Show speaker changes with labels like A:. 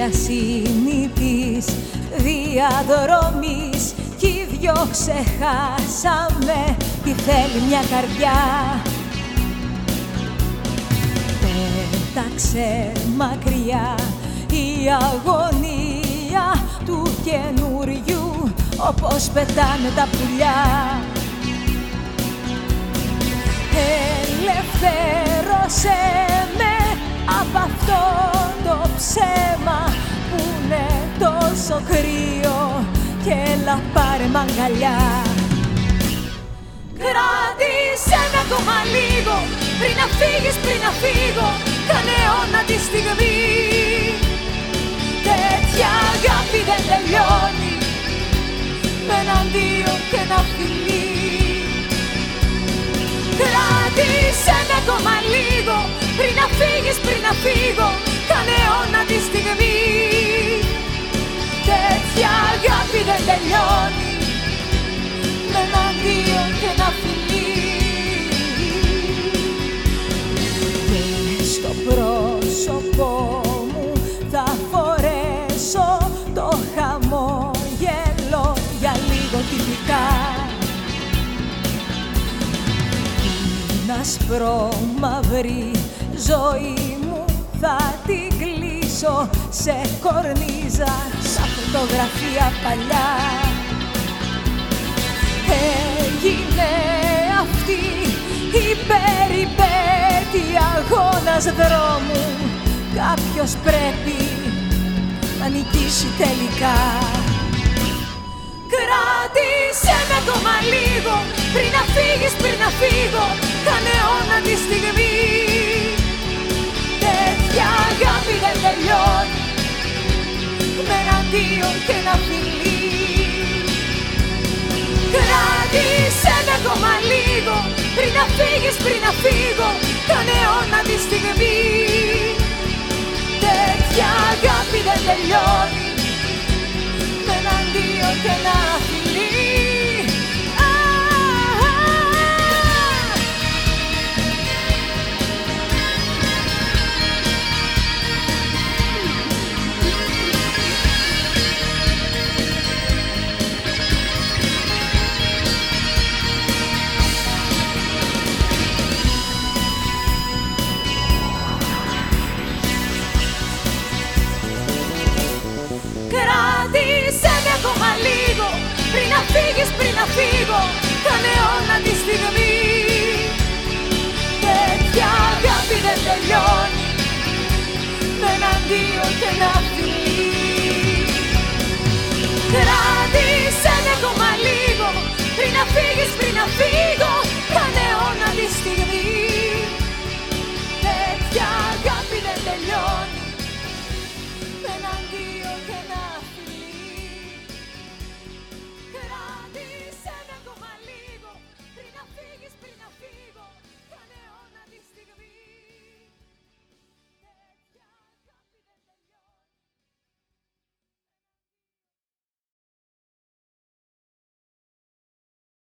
A: διασύνητης διαδρομής κι οι δυο ξεχάσαμε τι θέλει μια καρδιά. Πέταξε μακριά η αγωνία του καινούριου όπως πετάνε τα πουλιά. Ελευθερία τόσο κρύο και έλα πάρε μ' αγκαλιά Κράτησε με ακόμα λίγο πριν να φύγεις, πριν να φύγω κάνε αιώνα τη στιγμή. Τέτοια αγάπη δεν τελειώνει με έναν δύο και ένα φιλί Κράτησε με ακόμα λίγο πριν να φύγεις, πριν να φύγω ένα φιλί. Και στο πρόσωπό μου θα φορέσω το χαμόγελο για λίγο τυπικά. Την ασπρόμαυρη ζωή μου θα την κλείσω σε κορνίζα σαν φωτογραφία παλιά. Έγινε αγώνας δρόμους Κάποιος πρέπει να νικήσει τελικά. Κράτησε με ακόμα λίγο πριν να φύγεις, πριν να φύγω κάνε αιώνα τη στιγμή. Τέτοια αγάπη δεν τελειώνει με έναν δύο και ένα φιλί Κράτησε με ακόμα λίγο πριν να φύγεις, πριν να φύγω κάνε αιώνα τη στιγμή να φύγω κάνε αιώνα τη στιγμή. Τέτοια αγάπη δεν τελειώνει. Με έναν δύο και ένα φιλί